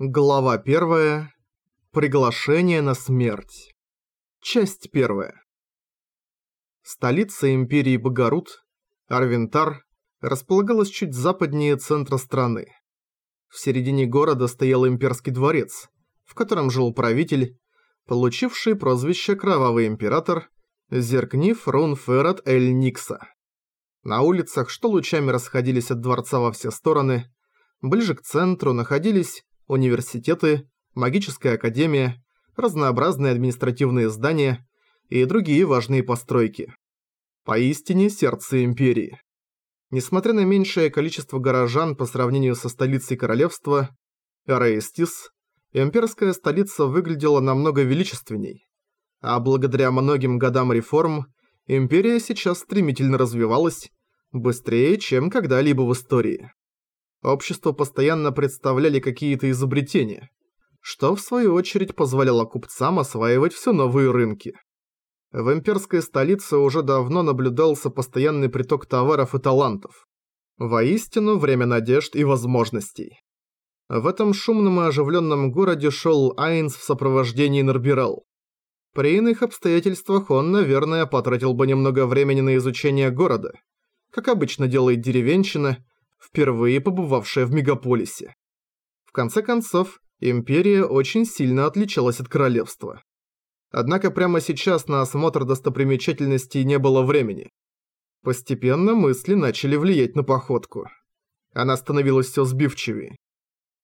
Глава 1. Приглашение на смерть. Часть 1. Столица империи Багарут, Арвентар, располагалась чуть западнее центра страны. В середине города стоял имперский дворец, в котором жил правитель, получивший прозвище Кровавый Император Зеркнив Рун Ферат Эль Никса. На улицах, что лучами расходились от дворца во все стороны, ближе к центру находились университеты, магическая академия, разнообразные административные здания и другие важные постройки. Поистине сердце империи. Несмотря на меньшее количество горожан по сравнению со столицей королевства, Араистис, имперская столица выглядела намного величественней. А благодаря многим годам реформ, империя сейчас стремительно развивалась, быстрее, чем когда-либо в истории. Общество постоянно представляли какие-то изобретения, что в свою очередь позволяло купцам осваивать все новые рынки. В имперской столице уже давно наблюдался постоянный приток товаров и талантов. Воистину, время надежд и возможностей. В этом шумном и оживленном городе шел Айнс в сопровождении Нарбирал. При иных обстоятельствах он, наверное, потратил бы немного времени на изучение города, как обычно делает деревенщина, впервые побывавшая в мегаполисе. В конце концов, империя очень сильно отличалась от королевства. Однако прямо сейчас на осмотр достопримечательностей не было времени. Постепенно мысли начали влиять на походку. Она становилась все сбивчивее.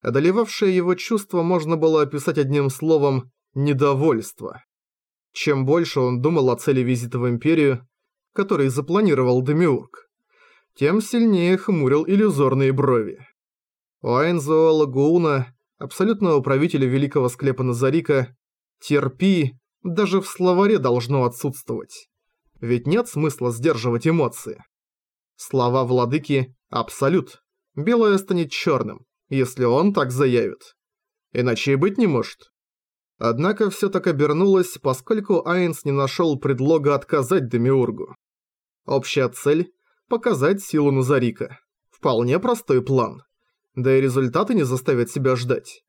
Одолевавшее его чувство можно было описать одним словом «недовольство». Чем больше он думал о цели визита в Империю, который запланировал Демиург, тем сильнее хмурил иллюзорные брови. У Айнзо Лагуна, абсолютного правителя великого склепа Назарика, «терпи» даже в словаре должно отсутствовать. Ведь нет смысла сдерживать эмоции. Слова владыки – абсолют. Белое станет черным, если он так заявит. Иначе и быть не может. Однако все так обернулось, поскольку Айнс не нашел предлога отказать Демиургу. Общая цель показать силу Назарика. Вполне простой план. Да и результаты не заставят себя ждать.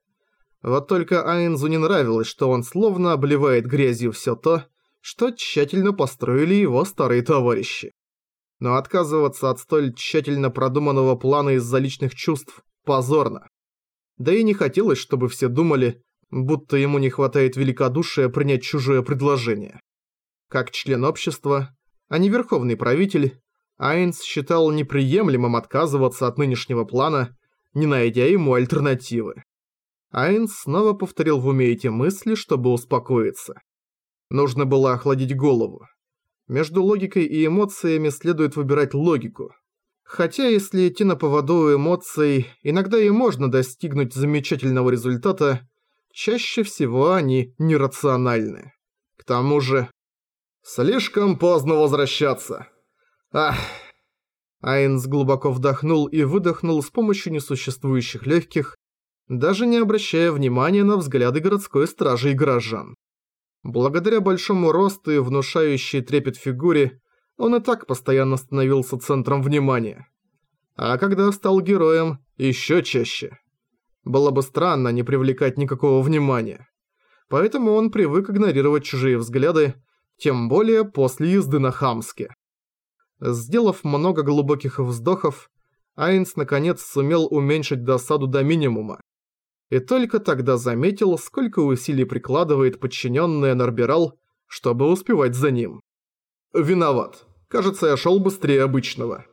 Вот только Айнзу не нравилось, что он словно обливает грязью все то, что тщательно построили его старые товарищи. Но отказываться от столь тщательно продуманного плана из-за личных чувств позорно. Да и не хотелось, чтобы все думали, будто ему не хватает великодушия принять чужое предложение. Как член общества, а не верховный правитель, Айнс считал неприемлемым отказываться от нынешнего плана, не найдя ему альтернативы. Айнс снова повторил в уме эти мысли, чтобы успокоиться. Нужно было охладить голову. Между логикой и эмоциями следует выбирать логику. Хотя, если идти на поводу эмоций, иногда и можно достигнуть замечательного результата, чаще всего они нерациональны. К тому же... «Слишком поздно возвращаться», Ах. Айнс глубоко вдохнул и выдохнул с помощью несуществующих легких, даже не обращая внимания на взгляды городской стражи и горожан. Благодаря большому росту и внушающей трепет фигуре, он и так постоянно становился центром внимания. А когда стал героем, еще чаще. Было бы странно не привлекать никакого внимания. Поэтому он привык игнорировать чужие взгляды, тем более после езды на Хамске. Сделав много глубоких вздохов, Айнс наконец сумел уменьшить досаду до минимума. И только тогда заметил, сколько усилий прикладывает подчиненный Нарбирал, чтобы успевать за ним. «Виноват. Кажется, я шел быстрее обычного».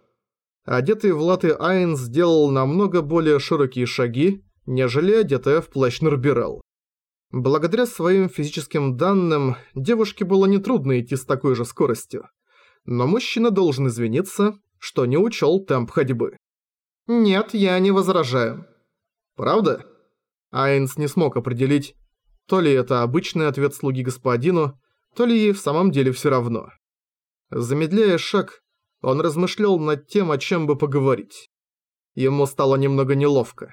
Одетый в латы Айнс сделал намного более широкие шаги, нежели одетая в плащ Нарбирал. Благодаря своим физическим данным, девушке было нетрудно идти с такой же скоростью но мужчина должен извиниться, что не учел темп ходьбы. «Нет, я не возражаю». «Правда?» Айнс не смог определить, то ли это обычный ответ слуги господину, то ли ей в самом деле все равно. Замедляя шаг, он размышлял над тем, о чем бы поговорить. Ему стало немного неловко.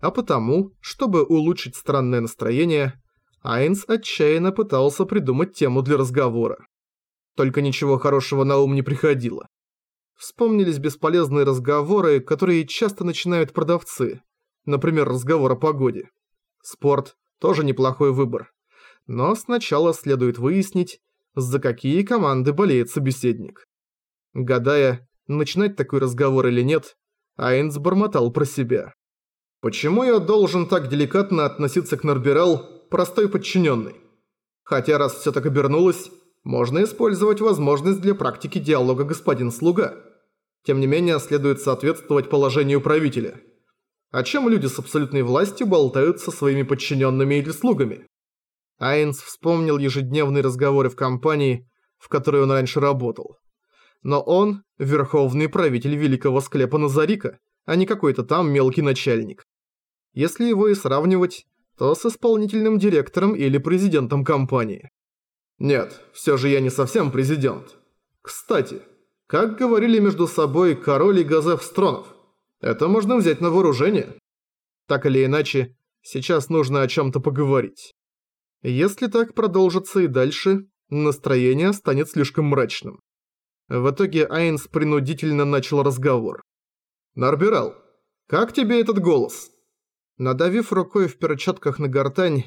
А потому, чтобы улучшить странное настроение, Айнс отчаянно пытался придумать тему для разговора. Только ничего хорошего на ум не приходило. Вспомнились бесполезные разговоры, которые часто начинают продавцы. Например, разговор о погоде. Спорт – тоже неплохой выбор. Но сначала следует выяснить, за какие команды болеет собеседник. Гадая, начинать такой разговор или нет, Айнс бормотал про себя. «Почему я должен так деликатно относиться к Норбирал, простой подчиненный? Хотя раз все так обернулось, можно использовать возможность для практики диалога господин-слуга. Тем не менее, следует соответствовать положению правителя. О чем люди с абсолютной властью болтают со своими подчиненными или слугами? Айнс вспомнил ежедневные разговоры в компании, в которой он раньше работал. Но он – верховный правитель великого склепа Назарика, а не какой-то там мелкий начальник. Если его и сравнивать, то с исполнительным директором или президентом компании. Нет, все же я не совсем президент. Кстати, как говорили между собой король и Газеф Стронов, это можно взять на вооружение. Так или иначе, сейчас нужно о чем-то поговорить. Если так продолжится и дальше, настроение станет слишком мрачным. В итоге Айнс принудительно начал разговор. «Нарбирал, как тебе этот голос?» Надавив рукой в перчатках на гортань,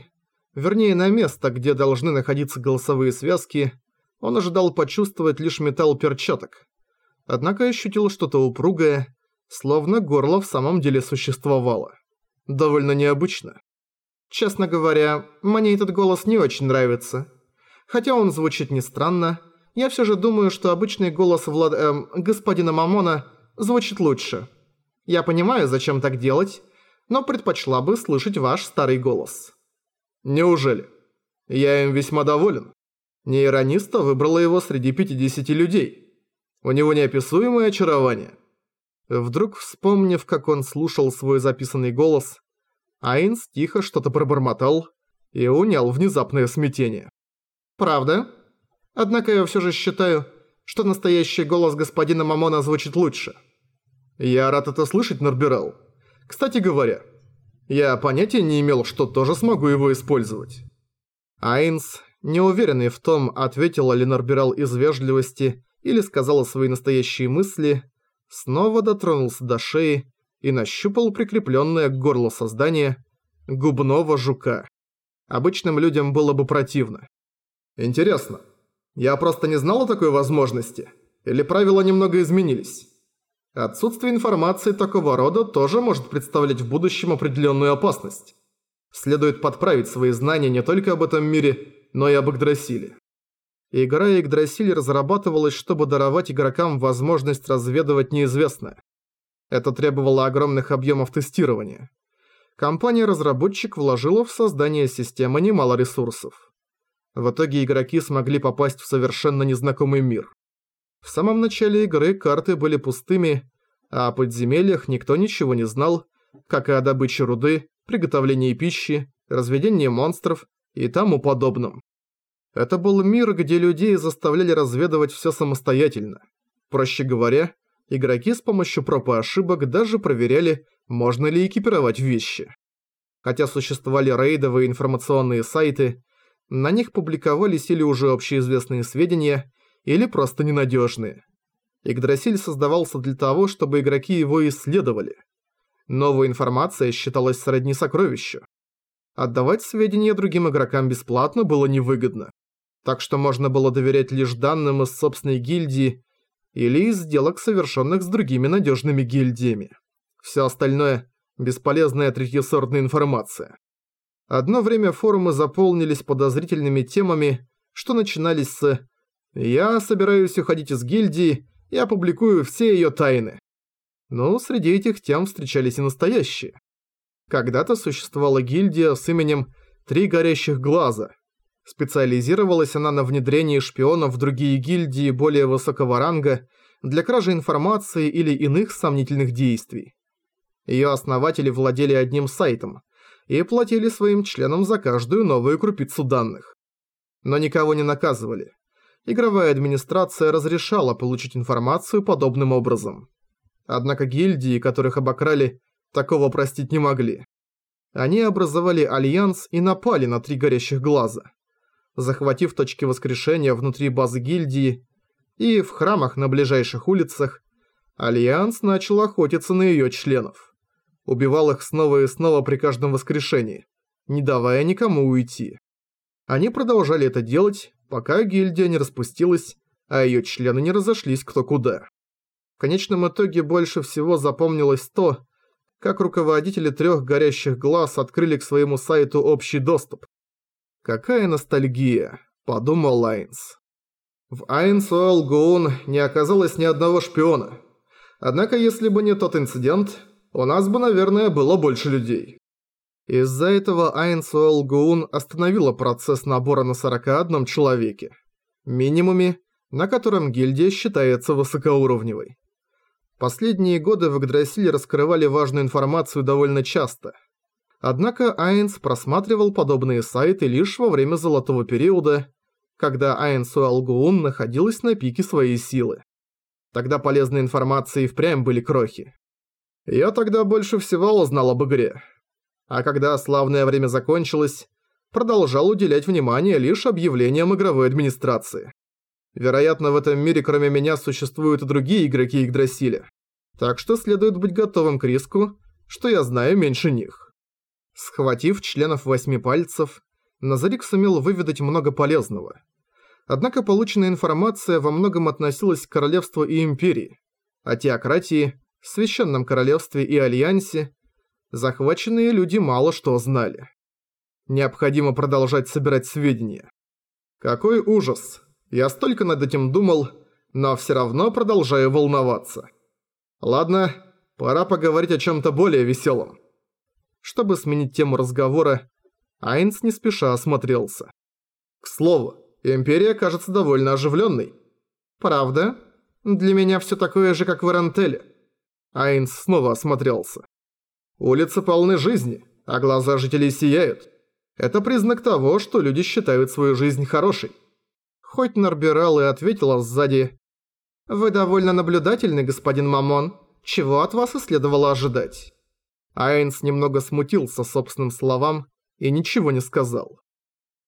вернее на место, где должны находиться голосовые связки, он ожидал почувствовать лишь металл перчаток. Однако ощутил что-то упругое, словно горло в самом деле существовало. Довольно необычно. Честно говоря, мне этот голос не очень нравится. Хотя он звучит не странно, я все же думаю, что обычный голос Влад... Эм, господина Мамона звучит лучше. Я понимаю, зачем так делать, но предпочла бы слышать ваш старый голос. Неужели? Я им весьма доволен. Нейрониста выбрала его среди 50 людей. У него неописуемое очарование. Вдруг вспомнив, как он слушал свой записанный голос, Айнс тихо что-то пробормотал и унял внезапное смятение. «Правда? Однако я все же считаю, что настоящий голос господина Мамона звучит лучше». «Я рад это слышать, Норбирал. Кстати говоря, я понятия не имел, что тоже смогу его использовать». Айнс, неуверенный в том, ответила ли Норбирал из вежливости или сказала свои настоящие мысли, снова дотронулся до шеи и нащупал прикрепленное к горлу создание губного жука. Обычным людям было бы противно. Интересно, я просто не знал о такой возможности? Или правила немного изменились? Отсутствие информации такого рода тоже может представлять в будущем определенную опасность. Следует подправить свои знания не только об этом мире, но и об Игдрасиле. Игра Игдрасиль разрабатывалась, чтобы даровать игрокам возможность разведывать неизвестное. Это требовало огромных объемов тестирования. Компания-разработчик вложила в создание системы немало ресурсов. В итоге игроки смогли попасть в совершенно незнакомый мир. В самом начале игры карты были пустыми, а о подземельях никто ничего не знал, как и о добыче руды, приготовлении пищи, разведении монстров и тому подобном. Это был мир, где людей заставляли разведывать все самостоятельно. Проще говоря, игроки с помощью проб и ошибок даже проверяли, можно ли экипировать вещи. Хотя существовали рейдовые информационные сайты, на них публиковались или уже общеизвестные сведения, или просто ненадежные. Игдрасиль создавался для того, чтобы игроки его исследовали. Новая информация считалась сродни сокровищу. Отдавать сведения другим игрокам бесплатно было невыгодно. Так что можно было доверять лишь данным из собственной гильдии или из сделок, совершенных с другими надежными гильдиями. Все остальное – бесполезная третьесортная информация. Одно время форумы заполнились подозрительными темами, что начинались с «Я собираюсь уходить из гильдии и опубликую все ее тайны». Но среди этих тем встречались и настоящие. Когда-то существовала гильдия с именем «Три горящих глаза», Специализировалась она на внедрении шпионов в другие гильдии более высокого ранга для кражи информации или иных сомнительных действий. Ее основатели владели одним сайтом и платили своим членам за каждую новую крупицу данных. Но никого не наказывали. Игровая администрация разрешала получить информацию подобным образом. Однако гильдии, которых обокрали, такого простить не могли. Они образовали альянс и напали на три горящих глаза захватив точки воскрешения внутри базы гильдии и в храмах на ближайших улицах, Альянс начал охотиться на ее членов. Убивал их снова и снова при каждом воскрешении. не давая никому уйти. Они продолжали это делать, пока гильдия не распустилась, а её члены не разошлись кто куда. В конечном итоге больше всего запомнилось то, как руководители трёх горящих глаз открыли к своему сайту общий доступ. «Какая ностальгия», – подумал Айнз. В Айнс Гоун не оказалось ни одного шпиона. Однако, если бы не тот инцидент, у нас бы, наверное, было больше людей. Из-за этого Айнс Гоун остановила процесс набора на 41 человеке. Минимуме, на котором гильдия считается высокоуровневой. Последние годы в Игдрасиле раскрывали важную информацию довольно часто. Однако Айнс просматривал подобные сайты лишь во время золотого периода, когда Айнсу Алгуун находилась на пике своей силы. Тогда полезной информации впрямь были крохи. Я тогда больше всего узнал об игре. А когда славное время закончилось, продолжал уделять внимание лишь объявлениям игровой администрации. Вероятно, в этом мире кроме меня существуют и другие игроки Игдрасиля. Так что следует быть готовым к риску, что я знаю меньше них. Схватив членов восьми пальцев, Назарик сумел выведать много полезного. Однако полученная информация во многом относилась к королевству и империи, а теократии, священном королевстве и альянсе, захваченные люди мало что знали. Необходимо продолжать собирать сведения. Какой ужас! Я столько над этим думал, но все равно продолжаю волноваться. Ладно, пора поговорить о чем-то более веселом. Чтобы сменить тему разговора, Айнс не спеша осмотрелся. К слову, Империя кажется довольно оживленной. Правда? Для меня все такое же, как в Эрантеле. Айнс снова осмотрелся. Улицы полны жизни, а глаза жителей сияют. Это признак того, что люди считают свою жизнь хорошей. Хоть Нарбирал и ответила сзади «Вы довольно наблюдательный, господин Мамон. Чего от вас и следовало ожидать?» Айнс немного смутился собственным словам и ничего не сказал.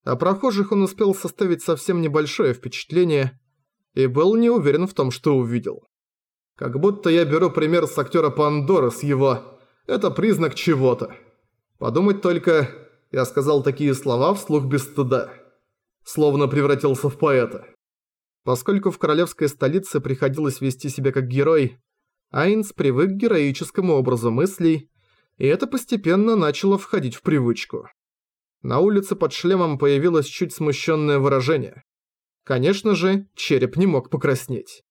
О прохожих он успел составить совсем небольшое впечатление и был не уверен в том, что увидел. Как будто я беру пример с актера Пандоры с его «это признак чего-то». Подумать только, я сказал такие слова вслух без стыда. Словно превратился в поэта. Поскольку в королевской столице приходилось вести себя как герой, Айнс привык к героическому образу мыслей, и это постепенно начало входить в привычку. На улице под шлемом появилось чуть смущенное выражение. Конечно же, череп не мог покраснеть.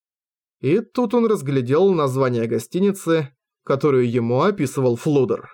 И тут он разглядел название гостиницы, которую ему описывал Флудер.